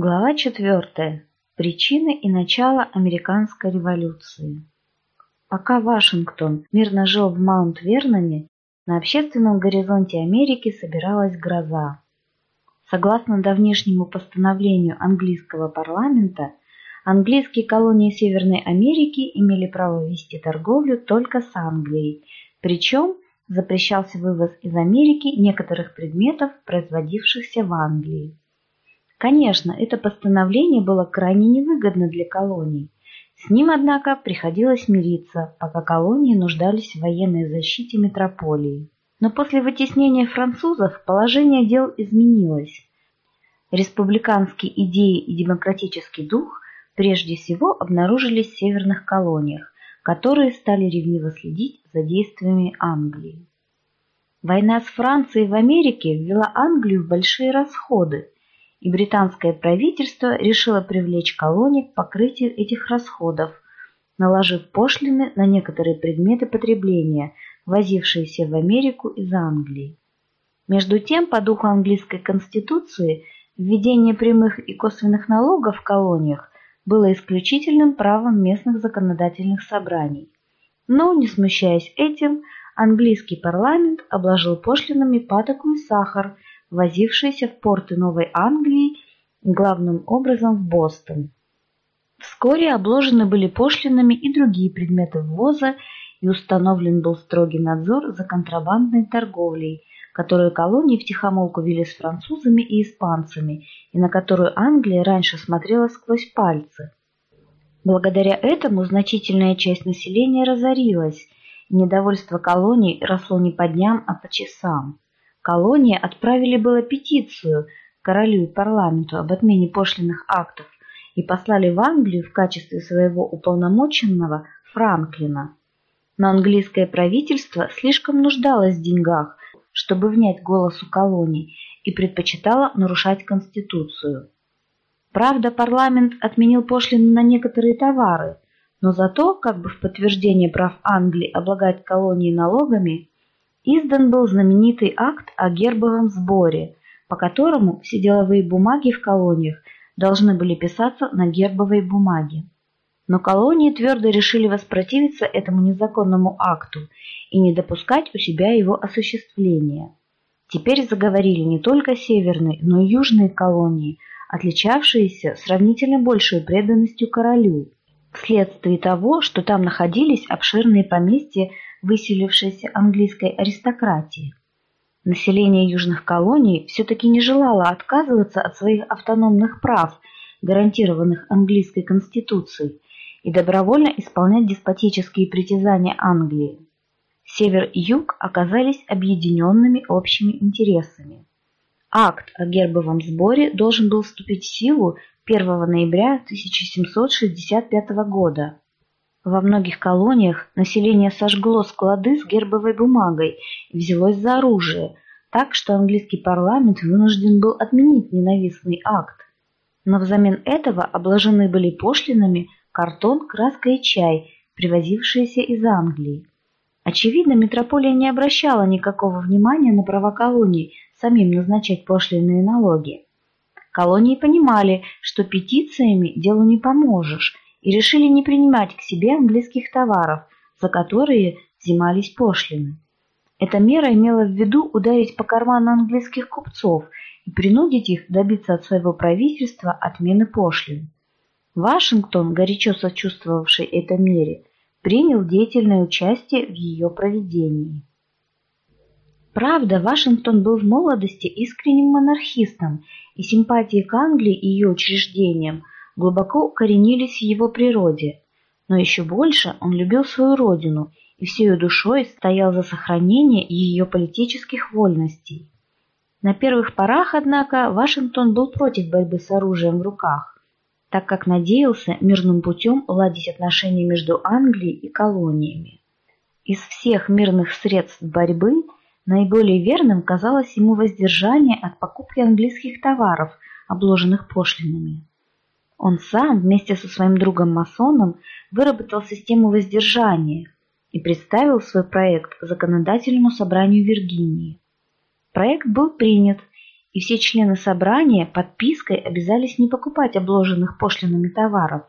Глава 4. Причины и начало американской революции. Пока Вашингтон мирно жил в Маунт-Верноне, на общественном горизонте Америки собиралась гроза. Согласно давнишнему постановлению английского парламента, английские колонии Северной Америки имели право вести торговлю только с Англией, причем запрещался вывоз из Америки некоторых предметов, производившихся в Англии. Конечно, это постановление было крайне невыгодно для колоний. С ним, однако, приходилось мириться, пока колонии нуждались в военной защите метрополии. Но после вытеснения французов положение дел изменилось. Республиканские идеи и демократический дух прежде всего обнаружились в северных колониях, которые стали ревниво следить за действиями Англии. Война с Францией в Америке ввела Англию в большие расходы – и британское правительство решило привлечь колонии к покрытию этих расходов, наложив пошлины на некоторые предметы потребления, возившиеся в Америку из Англии. Между тем, по духу английской конституции, введение прямых и косвенных налогов в колониях было исключительным правом местных законодательных собраний. Но, не смущаясь этим, английский парламент обложил пошлинами патоку и сахар – возившиеся в порты Новой Англии, главным образом в Бостон. Вскоре обложены были пошлинами и другие предметы ввоза, и установлен был строгий надзор за контрабандной торговлей, которую колонии втихомолку вели с французами и испанцами, и на которую Англия раньше смотрела сквозь пальцы. Благодаря этому значительная часть населения разорилась, и недовольство колоний росло не по дням, а по часам. Колонии отправили было петицию королю и парламенту об отмене пошлинных актов и послали в Англию в качестве своего уполномоченного Франклина. Но английское правительство слишком нуждалось в деньгах, чтобы внять голосу колоний, и предпочитало нарушать Конституцию. Правда, парламент отменил пошлины на некоторые товары, но зато, как бы в подтверждение прав Англии облагать колонии налогами, издан был знаменитый акт о гербовом сборе, по которому все деловые бумаги в колониях должны были писаться на гербовой бумаге. Но колонии твердо решили воспротивиться этому незаконному акту и не допускать у себя его осуществления. Теперь заговорили не только северные, но и южные колонии, отличавшиеся сравнительно большей преданностью королю, вследствие того, что там находились обширные поместья выселившейся английской аристократии. Население южных колоний все-таки не желало отказываться от своих автономных прав, гарантированных английской конституцией, и добровольно исполнять деспотические притязания Англии. Север и юг оказались объединенными общими интересами. Акт о гербовом сборе должен был вступить в силу 1 ноября 1765 года. Во многих колониях население сожгло склады с гербовой бумагой и взялось за оружие, так что английский парламент вынужден был отменить ненавистный акт. Но взамен этого обложены были пошлинами картон, краска и чай, привозившиеся из Англии. Очевидно, метрополия не обращала никакого внимания на права колоний самим назначать пошлинные налоги. Колонии понимали, что петициями делу не поможешь – и решили не принимать к себе английских товаров, за которые взимались пошлины. Эта мера имела в виду ударить по карману английских купцов и принудить их добиться от своего правительства отмены пошлин. Вашингтон, горячо сочувствовавший этой мере, принял деятельное участие в ее проведении. Правда, Вашингтон был в молодости искренним монархистом, и симпатии к Англии и ее учреждениям – глубоко укоренились в его природе, но еще больше он любил свою родину и всей душой стоял за сохранение ее политических вольностей. На первых порах, однако, Вашингтон был против борьбы с оружием в руках, так как надеялся мирным путем уладить отношения между Англией и колониями. Из всех мирных средств борьбы наиболее верным казалось ему воздержание от покупки английских товаров, обложенных пошлинами. Он сам вместе со своим другом-масоном выработал систему воздержания и представил свой проект законодательному собранию Виргинии. Проект был принят, и все члены собрания подпиской обязались не покупать обложенных пошлинами товаров,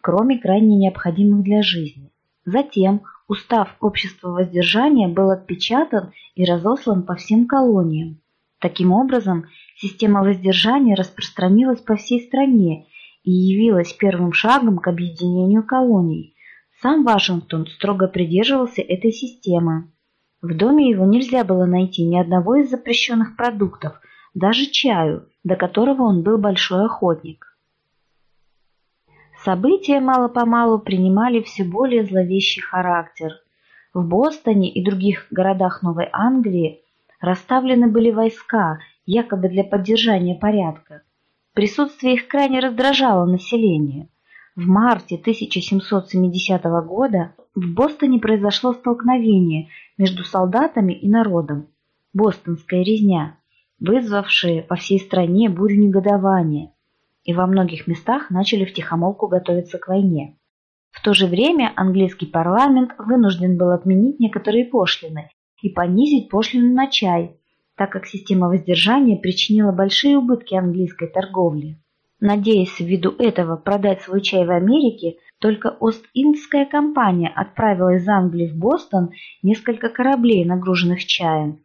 кроме крайне необходимых для жизни. Затем устав общества воздержания был отпечатан и разослан по всем колониям. Таким образом, система воздержания распространилась по всей стране и явилась первым шагом к объединению колоний. Сам Вашингтон строго придерживался этой системы. В доме его нельзя было найти ни одного из запрещенных продуктов, даже чаю, до которого он был большой охотник. События мало-помалу принимали все более зловещий характер. В Бостоне и других городах Новой Англии расставлены были войска, якобы для поддержания порядка. Присутствие их крайне раздражало население. В марте 1770 года в Бостоне произошло столкновение между солдатами и народом. Бостонская резня вызвавшие по всей стране бурю негодования, и во многих местах начали втихомолку готовиться к войне. В то же время английский парламент вынужден был отменить некоторые пошлины и понизить пошлину на чай, так как система воздержания причинила большие убытки английской торговле. Надеясь ввиду этого продать свой чай в Америке, только Ост-Индская компания отправила из Англии в Бостон несколько кораблей, нагруженных чаем.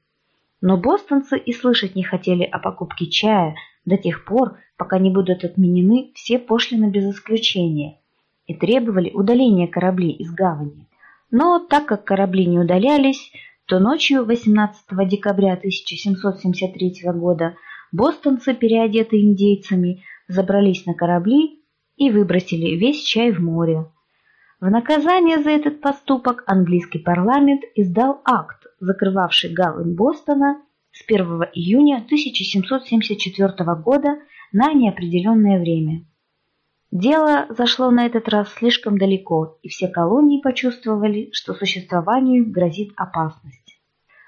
Но бостонцы и слышать не хотели о покупке чая до тех пор, пока не будут отменены все пошлины без исключения, и требовали удаления кораблей из гавани. Но так как корабли не удалялись, то ночью 18 декабря 1773 года бостонцы, переодетые индейцами, забрались на корабли и выбросили весь чай в море. В наказание за этот поступок английский парламент издал акт, закрывавший гавань Бостона с 1 июня 1774 года на неопределенное время. Дело зашло на этот раз слишком далеко, и все колонии почувствовали, что существованию грозит опасность.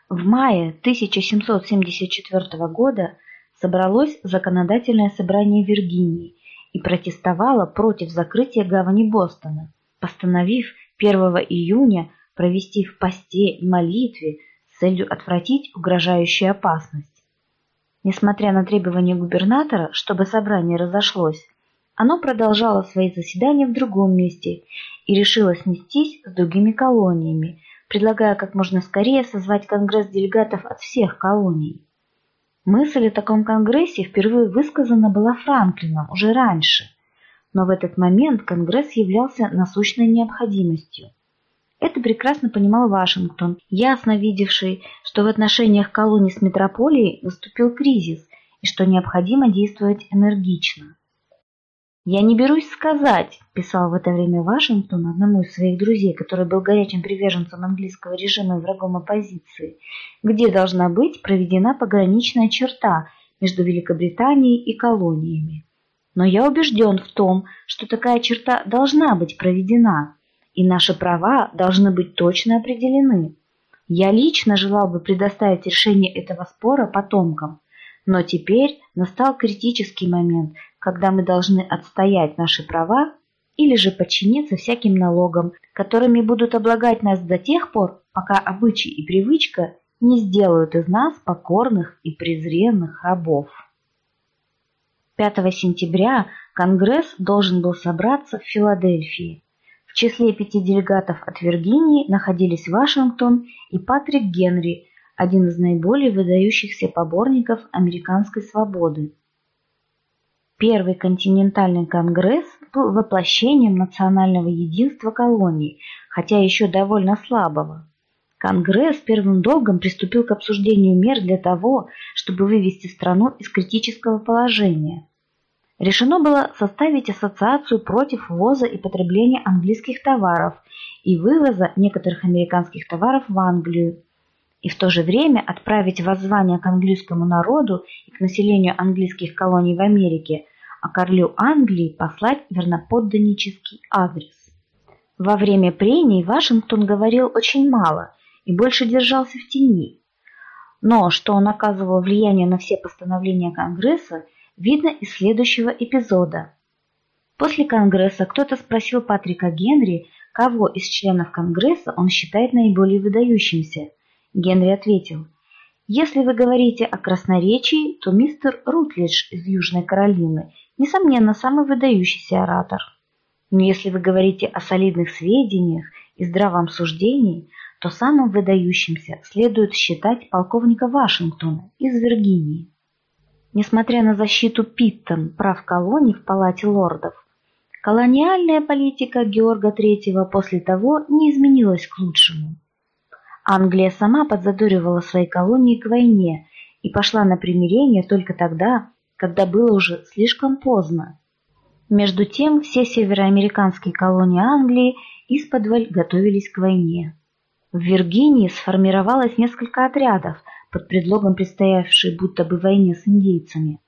В мае 1774 года собралось законодательное собрание Виргинии и протестовало против закрытия гавани Бостона, постановив 1 июня провести в посте и молитве с целью отвратить угрожающую опасность. Несмотря на требования губернатора, чтобы собрание разошлось, оно продолжало свои заседания в другом месте и решило снестись с другими колониями, предлагая как можно скорее созвать конгресс делегатов от всех колоний. Мысль о таком конгрессе впервые высказана была Франклином уже раньше, но в этот момент конгресс являлся насущной необходимостью. Это прекрасно понимал Вашингтон, ясно видевший, что в отношениях колоний с метрополией наступил кризис и что необходимо действовать энергично. «Я не берусь сказать», – писал в это время Вашингтон одному из своих друзей, который был горячим приверженцем английского режима и врагом оппозиции, где должна быть проведена пограничная черта между Великобританией и колониями. Но я убежден в том, что такая черта должна быть проведена, и наши права должны быть точно определены. Я лично желал бы предоставить решение этого спора потомкам, но теперь настал критический момент, когда мы должны отстоять наши права или же подчиниться всяким налогам, которыми будут облагать нас до тех пор, пока обычаи и привычка не сделают из нас покорных и презренных рабов. 5 сентября Конгресс должен был собраться в Филадельфии. В числе пяти делегатов от Виргинии находились Вашингтон и Патрик Генри, один из наиболее выдающихся поборников американской свободы. Первый континентальный конгресс был воплощением национального единства колоний, хотя еще довольно слабого. Конгресс первым долгом приступил к обсуждению мер для того, чтобы вывести страну из критического положения. Решено было составить ассоциацию против ввоза и потребления английских товаров и вывоза некоторых американских товаров в Англию, и в то же время отправить воззвание к английскому народу и к населению английских колоний в Америке, а королю Англии послать верноподданнический адрес. Во время прений Вашингтон говорил очень мало и больше держался в тени. Но что он оказывал влияние на все постановления Конгресса, видно из следующего эпизода. После Конгресса кто-то спросил Патрика Генри, кого из членов Конгресса он считает наиболее выдающимся. Генри ответил, Если вы говорите о красноречии, то мистер Рутлидж из Южной Каролины, несомненно, самый выдающийся оратор. Но если вы говорите о солидных сведениях и здравом суждении, то самым выдающимся следует считать полковника Вашингтона из Виргинии. Несмотря на защиту Питтон прав колоний в Палате лордов, колониальная политика Георга III после того не изменилась к лучшему. Англия сама подзадоривала свои колонии к войне и пошла на примирение только тогда, когда было уже слишком поздно. Между тем все североамериканские колонии Англии исподволь готовились к войне. В Виргинии сформировалось несколько отрядов под предлогом предстоявшей будто бы войне с индейцами.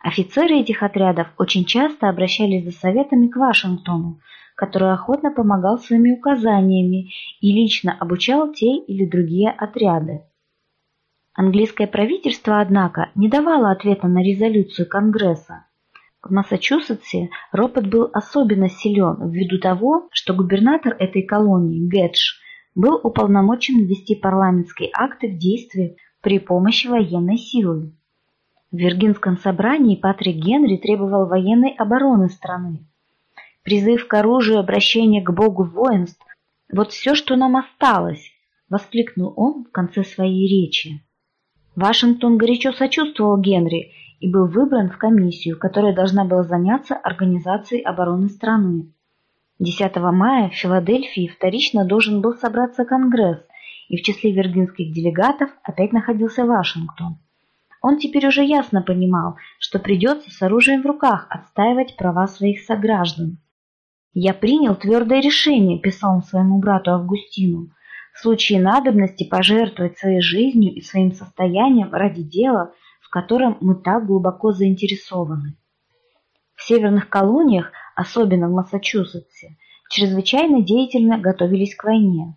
Офицеры этих отрядов очень часто обращались за советами к Вашингтону, который охотно помогал своими указаниями и лично обучал те или другие отряды. Английское правительство, однако, не давало ответа на резолюцию Конгресса. В Массачусетсе ропот был особенно силен ввиду того, что губернатор этой колонии, Гетш, был уполномочен ввести парламентские акты в действие при помощи военной силы. В Виргинском собрании Патрик Генри требовал военной обороны страны. Призыв к оружию, обращение к Богу воинств – вот все, что нам осталось, воскликнул он в конце своей речи. Вашингтон горячо сочувствовал Генри и был выбран в комиссию, которая должна была заняться организацией обороны страны. 10 мая в Филадельфии вторично должен был собраться Конгресс, и в числе виргинских делегатов опять находился Вашингтон. Он теперь уже ясно понимал, что придется с оружием в руках отстаивать права своих сограждан. «Я принял твердое решение», – писал он своему брату Августину, в случае надобности пожертвовать своей жизнью и своим состоянием ради дела, в котором мы так глубоко заинтересованы. В северных колониях, особенно в Массачусетсе, чрезвычайно деятельно готовились к войне.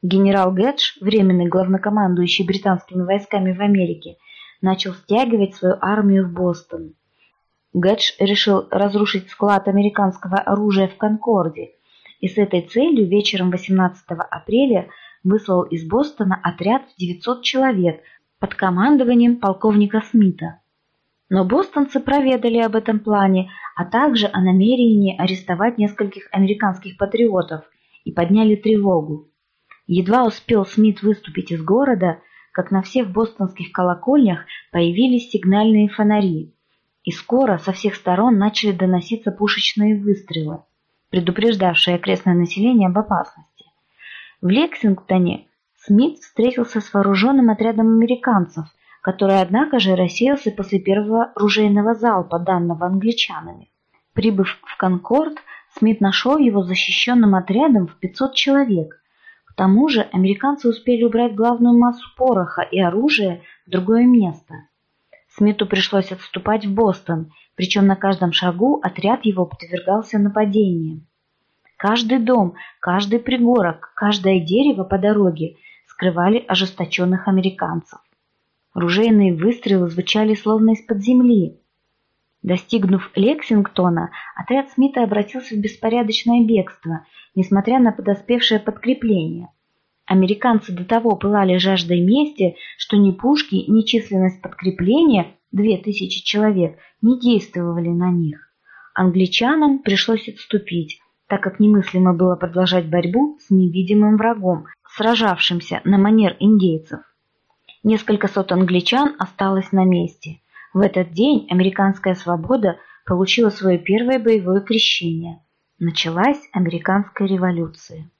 Генерал Гэдж, временный главнокомандующий британскими войсками в Америке, начал стягивать свою армию в Бостон. Гэдж решил разрушить склад американского оружия в Конкорде и с этой целью вечером 18 апреля выслал из Бостона отряд в 900 человек под командованием полковника Смита. Но бостонцы проведали об этом плане, а также о намерении арестовать нескольких американских патриотов и подняли тревогу. Едва успел Смит выступить из города, как на всех бостонских колокольнях появились сигнальные фонари, и скоро со всех сторон начали доноситься пушечные выстрелы предупреждавший окрестное население об опасности. В Лексингтоне Смит встретился с вооруженным отрядом американцев, который, однако же, рассеялся после первого ружейного залпа, данного англичанами. Прибыв в Конкорд, Смит нашел его защищенным отрядом в 500 человек. К тому же американцы успели убрать главную массу пороха и оружия в другое место. Смиту пришлось отступать в Бостон, причем на каждом шагу отряд его подвергался нападениям. Каждый дом, каждый пригорок, каждое дерево по дороге скрывали ожесточенных американцев. Ружейные выстрелы звучали словно из-под земли. Достигнув Лексингтона, отряд Смита обратился в беспорядочное бегство, несмотря на подоспевшее подкрепление. Американцы до того пылали жаждой мести, что ни пушки, ни численность подкрепления, две тысячи человек, не действовали на них. Англичанам пришлось отступить, так как немыслимо было продолжать борьбу с невидимым врагом, сражавшимся на манер индейцев. Несколько сот англичан осталось на месте. В этот день американская свобода получила свое первое боевое крещение. Началась американская революция.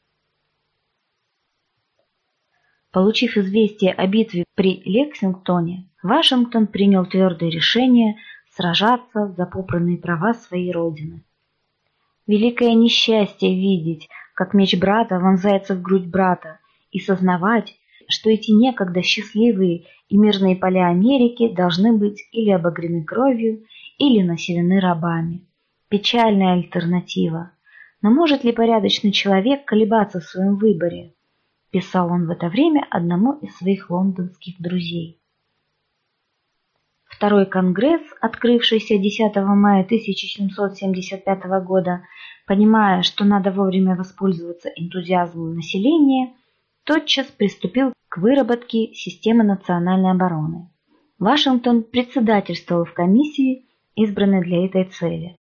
Получив известие о битве при Лексингтоне, Вашингтон принял твердое решение сражаться за попранные права своей родины. Великое несчастье видеть, как меч брата вонзается в грудь брата, и сознавать, что эти некогда счастливые и мирные поля Америки должны быть или обогрены кровью, или населены рабами. Печальная альтернатива. Но может ли порядочный человек колебаться в своем выборе? Писал он в это время одному из своих лондонских друзей. Второй конгресс, открывшийся 10 мая 1775 года, понимая, что надо вовремя воспользоваться энтузиазмом населения, тотчас приступил к выработке системы национальной обороны. Вашингтон председательствовал в комиссии, избранной для этой цели.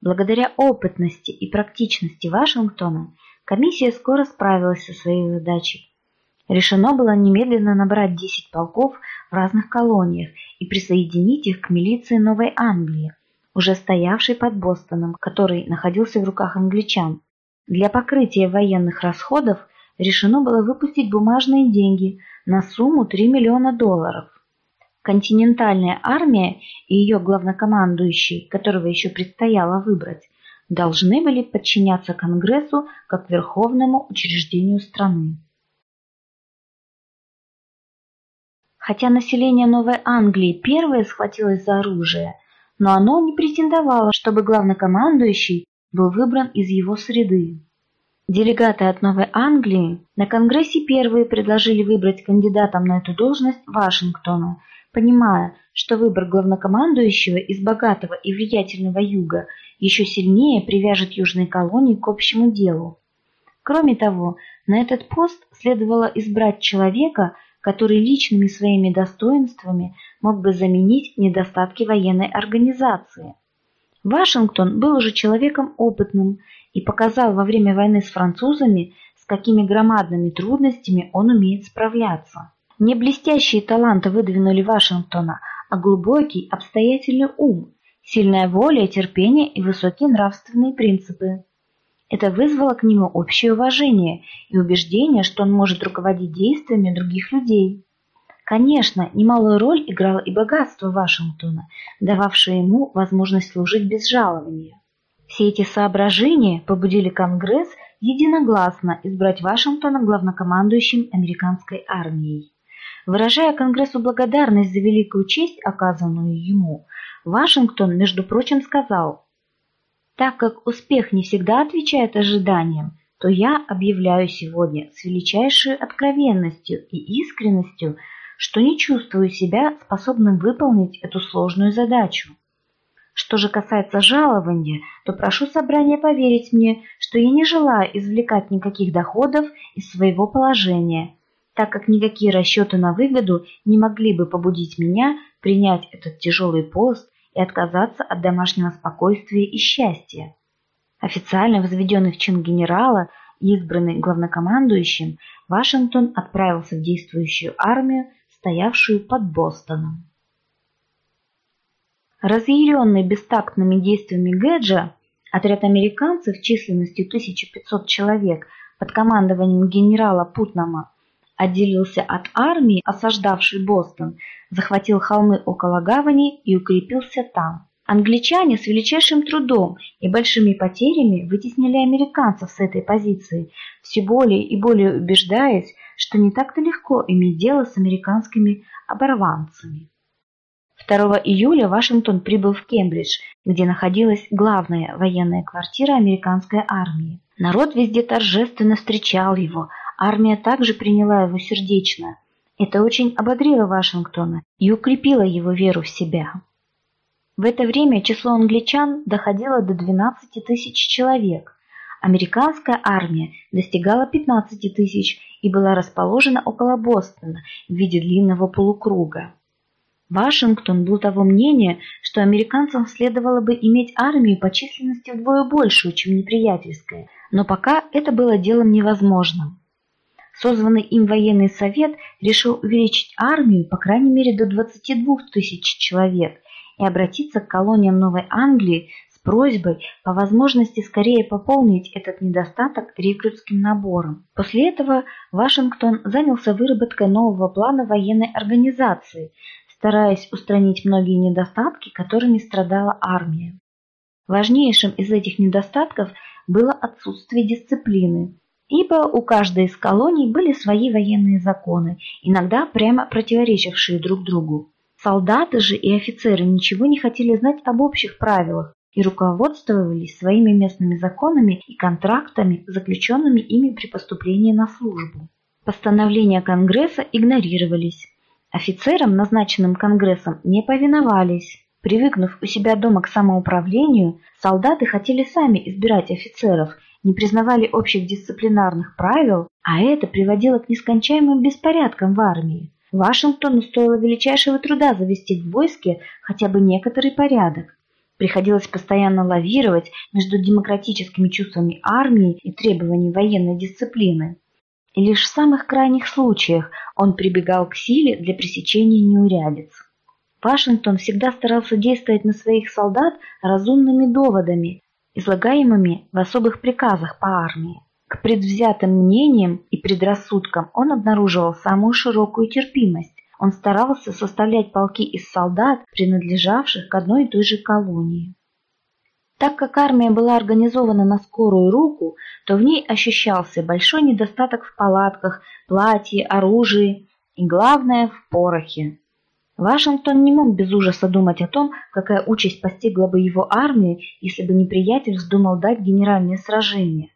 Благодаря опытности и практичности Вашингтона комиссия скоро справилась со своей задачей. Решено было немедленно набрать 10 полков в разных колониях и присоединить их к милиции Новой Англии, уже стоявшей под Бостоном, который находился в руках англичан. Для покрытия военных расходов решено было выпустить бумажные деньги на сумму 3 миллиона долларов. Континентальная армия и ее главнокомандующий, которого еще предстояло выбрать, должны были подчиняться Конгрессу как верховному учреждению страны. Хотя население Новой Англии первое схватилось за оружие, но оно не претендовало, чтобы главнокомандующий был выбран из его среды. Делегаты от Новой Англии на Конгрессе первые предложили выбрать кандидатом на эту должность Вашингтона – понимая, что выбор главнокомандующего из богатого и влиятельного юга еще сильнее привяжет южные колонии к общему делу. Кроме того, на этот пост следовало избрать человека, который личными своими достоинствами мог бы заменить недостатки военной организации. Вашингтон был уже человеком опытным и показал во время войны с французами, с какими громадными трудностями он умеет справляться. Не блестящие таланты выдвинули Вашингтона, а глубокий, обстоятельный ум, сильная воля, терпение и высокие нравственные принципы. Это вызвало к нему общее уважение и убеждение, что он может руководить действиями других людей. Конечно, немалую роль играло и богатство Вашингтона, дававшее ему возможность служить без жалования. Все эти соображения побудили Конгресс единогласно избрать Вашингтона главнокомандующим американской армией. Выражая Конгрессу благодарность за великую честь, оказанную ему, Вашингтон, между прочим, сказал, «Так как успех не всегда отвечает ожиданиям, то я объявляю сегодня с величайшей откровенностью и искренностью, что не чувствую себя способным выполнить эту сложную задачу. Что же касается жалования, то прошу собрания поверить мне, что я не желаю извлекать никаких доходов из своего положения, так как никакие расчеты на выгоду не могли бы побудить меня принять этот тяжелый пост и отказаться от домашнего спокойствия и счастья. Официально возведенный в чин генерала избранный главнокомандующим, Вашингтон отправился в действующую армию, стоявшую под Бостоном. Разъяренный бестактными действиями Гэджа, отряд американцев численностью 1500 человек под командованием генерала Путнама отделился от армии, осаждавшей Бостон, захватил холмы около гавани и укрепился там. Англичане с величайшим трудом и большими потерями вытеснили американцев с этой позиции, все более и более убеждаясь, что не так-то легко иметь дело с американскими оборванцами. 2 июля Вашингтон прибыл в Кембридж, где находилась главная военная квартира американской армии. Народ везде торжественно встречал его, Армия также приняла его сердечно. Это очень ободрило Вашингтона и укрепило его веру в себя. В это время число англичан доходило до 12 тысяч человек. Американская армия достигала 15 тысяч и была расположена около Бостона в виде длинного полукруга. Вашингтон был того мнения, что американцам следовало бы иметь армию по численности вдвое большую, чем неприятельская, но пока это было делом невозможным. Созванный им военный совет решил увеличить армию по крайней мере до 22 тысяч человек и обратиться к колониям Новой Англии с просьбой по возможности скорее пополнить этот недостаток рекрутским набором. После этого Вашингтон занялся выработкой нового плана военной организации, стараясь устранить многие недостатки, которыми страдала армия. Важнейшим из этих недостатков было отсутствие дисциплины ибо у каждой из колоний были свои военные законы, иногда прямо противоречившие друг другу. Солдаты же и офицеры ничего не хотели знать об общих правилах и руководствовались своими местными законами и контрактами, заключенными ими при поступлении на службу. Постановления Конгресса игнорировались. Офицерам, назначенным Конгрессом, не повиновались. Привыкнув у себя дома к самоуправлению, солдаты хотели сами избирать офицеров не признавали общих дисциплинарных правил, а это приводило к нескончаемым беспорядкам в армии. Вашингтону стоило величайшего труда завести в войске хотя бы некоторый порядок. Приходилось постоянно лавировать между демократическими чувствами армии и требованиями военной дисциплины. И лишь в самых крайних случаях он прибегал к силе для пресечения неурядиц. Вашингтон всегда старался действовать на своих солдат разумными доводами, излагаемыми в особых приказах по армии. К предвзятым мнениям и предрассудкам он обнаруживал самую широкую терпимость. Он старался составлять полки из солдат, принадлежавших к одной и той же колонии. Так как армия была организована на скорую руку, то в ней ощущался большой недостаток в палатках, платье, оружии и, главное, в порохе. Вашингтон не мог без ужаса думать о том, какая участь постигла бы его армию, если бы неприятель вздумал дать генеральное сражение.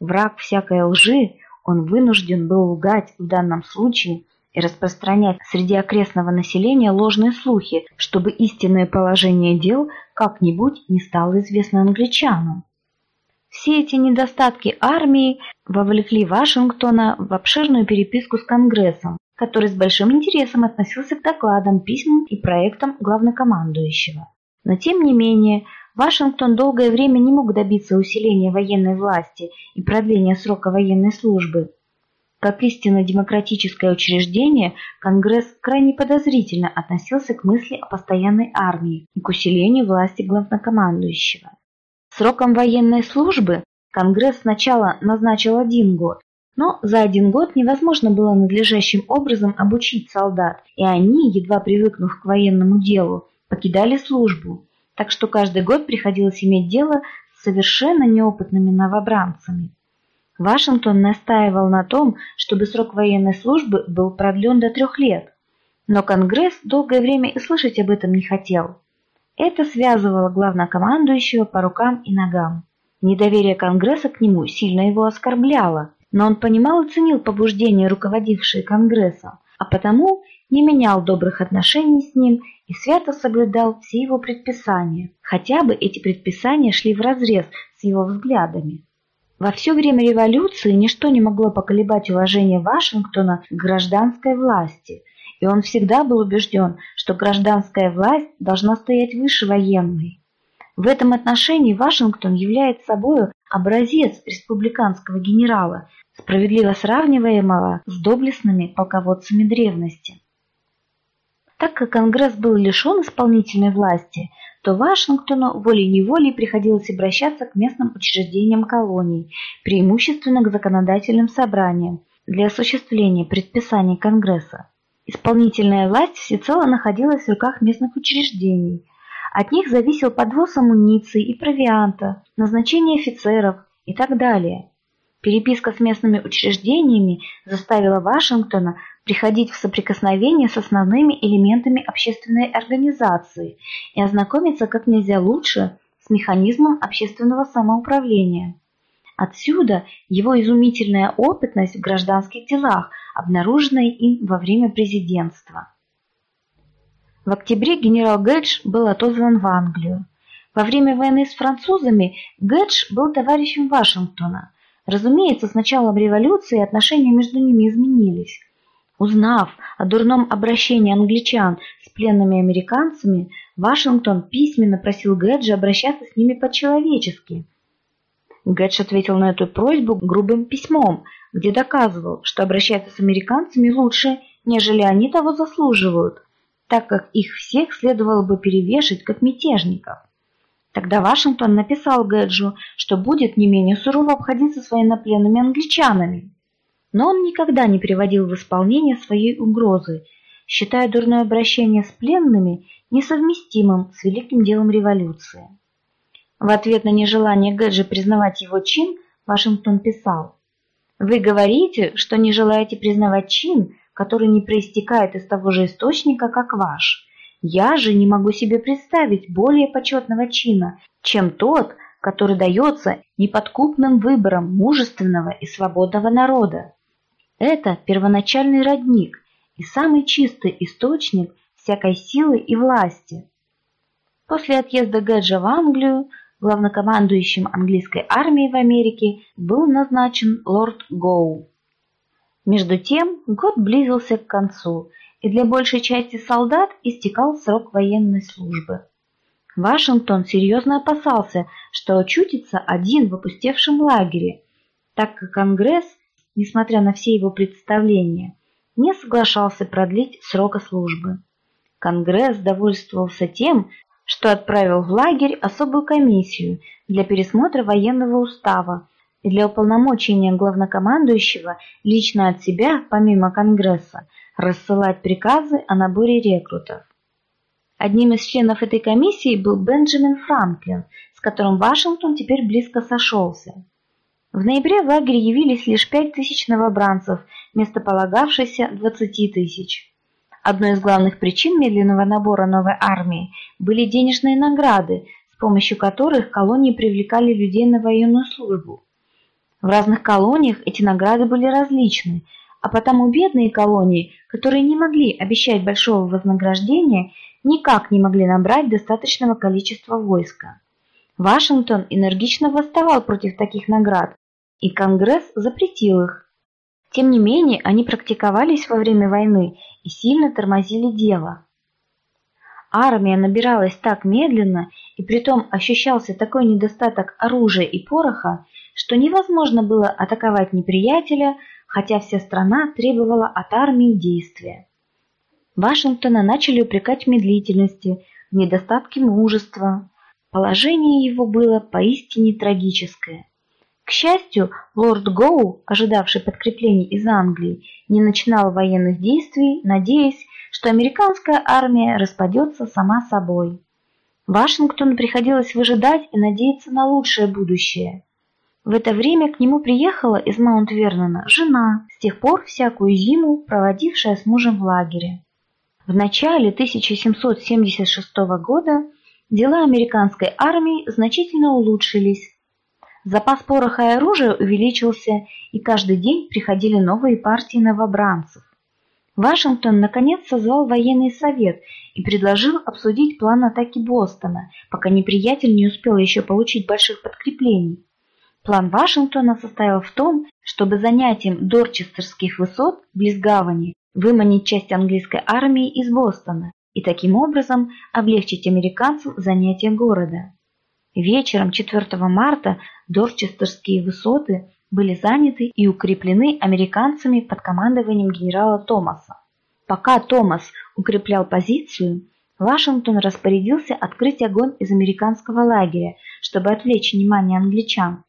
Враг всякой лжи, он вынужден был лгать в данном случае и распространять среди окрестного населения ложные слухи, чтобы истинное положение дел как-нибудь не стало известно англичанам. Все эти недостатки армии вовлекли Вашингтона в обширную переписку с Конгрессом, который с большим интересом относился к докладам, письмам и проектам главнокомандующего. Но тем не менее, Вашингтон долгое время не мог добиться усиления военной власти и продления срока военной службы. Как истинно демократическое учреждение, Конгресс крайне подозрительно относился к мысли о постоянной армии и к усилению власти главнокомандующего. Сроком военной службы Конгресс сначала назначил один год, но за один год невозможно было надлежащим образом обучить солдат, и они, едва привыкнув к военному делу, покидали службу. Так что каждый год приходилось иметь дело с совершенно неопытными новобранцами. Вашингтон настаивал на том, чтобы срок военной службы был продлен до трех лет. Но Конгресс долгое время и слышать об этом не хотел. Это связывало главнокомандующего по рукам и ногам. Недоверие Конгресса к нему сильно его оскорбляло, но он понимал и ценил побуждения, руководившие Конгрессом, а потому не менял добрых отношений с ним и свято соблюдал все его предписания, хотя бы эти предписания шли вразрез с его взглядами. Во все время революции ничто не могло поколебать уважение Вашингтона к гражданской власти, и он всегда был убежден, что гражданская власть должна стоять выше военной. В этом отношении Вашингтон является собой образец республиканского генерала, справедливо сравниваемого с доблестными полководцами древности. Так как Конгресс был лишен исполнительной власти, то Вашингтону волей-неволей приходилось обращаться к местным учреждениям колоний, преимущественно к законодательным собраниям, для осуществления предписаний Конгресса. Исполнительная власть всецело находилась в руках местных учреждений. От них зависел подвоз амуниции и провианта, назначение офицеров и так далее. Переписка с местными учреждениями заставила Вашингтона приходить в соприкосновение с основными элементами общественной организации и ознакомиться как нельзя лучше с механизмом общественного самоуправления. Отсюда его изумительная опытность в гражданских делах, обнаруженная им во время президентства. В октябре генерал Гэдж был отозван в Англию. Во время войны с французами Гэдж был товарищем Вашингтона – Разумеется, с началом революции отношения между ними изменились. Узнав о дурном обращении англичан с пленными американцами, Вашингтон письменно просил Гэджа обращаться с ними по-человечески. Гэдж ответил на эту просьбу грубым письмом, где доказывал, что обращаться с американцами лучше, нежели они того заслуживают, так как их всех следовало бы перевешать как мятежников. Тогда Вашингтон написал Гэджу, что будет не менее сурово обходиться с военнопленными англичанами. Но он никогда не приводил в исполнение своей угрозы, считая дурное обращение с пленными несовместимым с великим делом революции. В ответ на нежелание Гэджа признавать его чин, Вашингтон писал «Вы говорите, что не желаете признавать чин, который не проистекает из того же источника, как ваш». Я же не могу себе представить более почетного чина, чем тот, который дается неподкупным выбором мужественного и свободного народа. Это первоначальный родник и самый чистый источник всякой силы и власти. После отъезда Гэджа в Англию главнокомандующим английской армией в Америке был назначен лорд Гоу. Между тем год близился к концу, и для большей части солдат истекал срок военной службы. Вашингтон серьезно опасался, что очутится один в опустевшем лагере, так как Конгресс, несмотря на все его представления, не соглашался продлить срока службы. Конгресс довольствовался тем, что отправил в лагерь особую комиссию для пересмотра военного устава и для уполномочения главнокомандующего лично от себя, помимо Конгресса, рассылать приказы о наборе рекрутов. Одним из членов этой комиссии был Бенджамин Франклин, с которым Вашингтон теперь близко сошелся. В ноябре в лагерь явились лишь пять тысяч новобранцев, вместо полагавшейся 20 тысяч. Одной из главных причин медленного набора новой армии были денежные награды, с помощью которых колонии привлекали людей на военную службу. В разных колониях эти награды были различны, а потому бедные колонии, которые не могли обещать большого вознаграждения, никак не могли набрать достаточного количества войска. Вашингтон энергично восставал против таких наград, и Конгресс запретил их. Тем не менее, они практиковались во время войны и сильно тормозили дело. Армия набиралась так медленно, и притом ощущался такой недостаток оружия и пороха, что невозможно было атаковать неприятеля, хотя вся страна требовала от армии действия. Вашингтона начали упрекать в медлительности, в недостатке мужества. Положение его было поистине трагическое. К счастью, лорд Гоу, ожидавший подкреплений из Англии, не начинал военных действий, надеясь, что американская армия распадется сама собой. Вашингтону приходилось выжидать и надеяться на лучшее будущее. В это время к нему приехала из Маунт-Вернона жена, с тех пор всякую зиму проводившая с мужем в лагере. В начале 1776 года дела американской армии значительно улучшились, Запас пороха и оружия увеличился, и каждый день приходили новые партии новобранцев. Вашингтон наконец созвал военный совет и предложил обсудить план атаки Бостона, пока неприятель не успел еще получить больших подкреплений. План Вашингтона состоял в том, чтобы занятием Дорчестерских высот близ гавани выманить часть английской армии из Бостона и таким образом облегчить американцам занятие города. Вечером 4 марта Дорчестерские высоты были заняты и укреплены американцами под командованием генерала Томаса. Пока Томас укреплял позицию, Вашингтон распорядился открыть огонь из американского лагеря, чтобы отвлечь внимание англичан.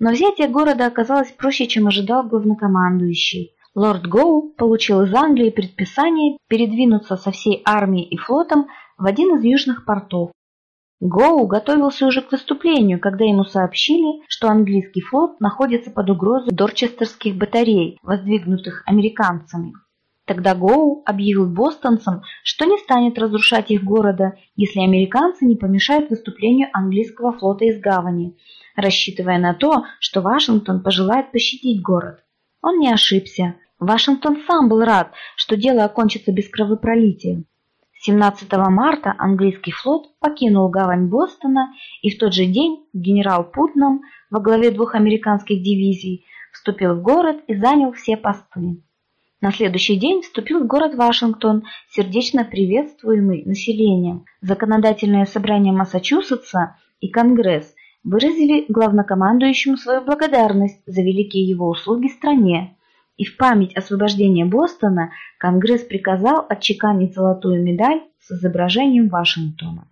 Но взятие города оказалось проще, чем ожидал главнокомандующий. Лорд Гоу получил из Англии предписание передвинуться со всей армией и флотом в один из южных портов, Гоу готовился уже к выступлению, когда ему сообщили, что английский флот находится под угрозой дорчестерских батарей, воздвигнутых американцами. Тогда Гоу объявил бостонцам, что не станет разрушать их города, если американцы не помешают выступлению английского флота из гавани, рассчитывая на то, что Вашингтон пожелает пощадить город. Он не ошибся. Вашингтон сам был рад, что дело окончится без кровопролития. 17 марта английский флот покинул гавань Бостона, и в тот же день генерал Путнам во главе двух американских дивизий вступил в город и занял все посты. На следующий день вступил в город Вашингтон, сердечно приветствуемый населением. Законодательное собрание Массачусетса и Конгресс выразили главнокомандующему свою благодарность за великие его услуги стране и в память освобождения Бостона Конгресс приказал отчеканить золотую медаль с изображением Вашингтона.